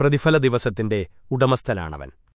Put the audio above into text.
പ്രതിഫല ദിവസത്തിന്റെ ഉടമസ്ഥനാണവൻ.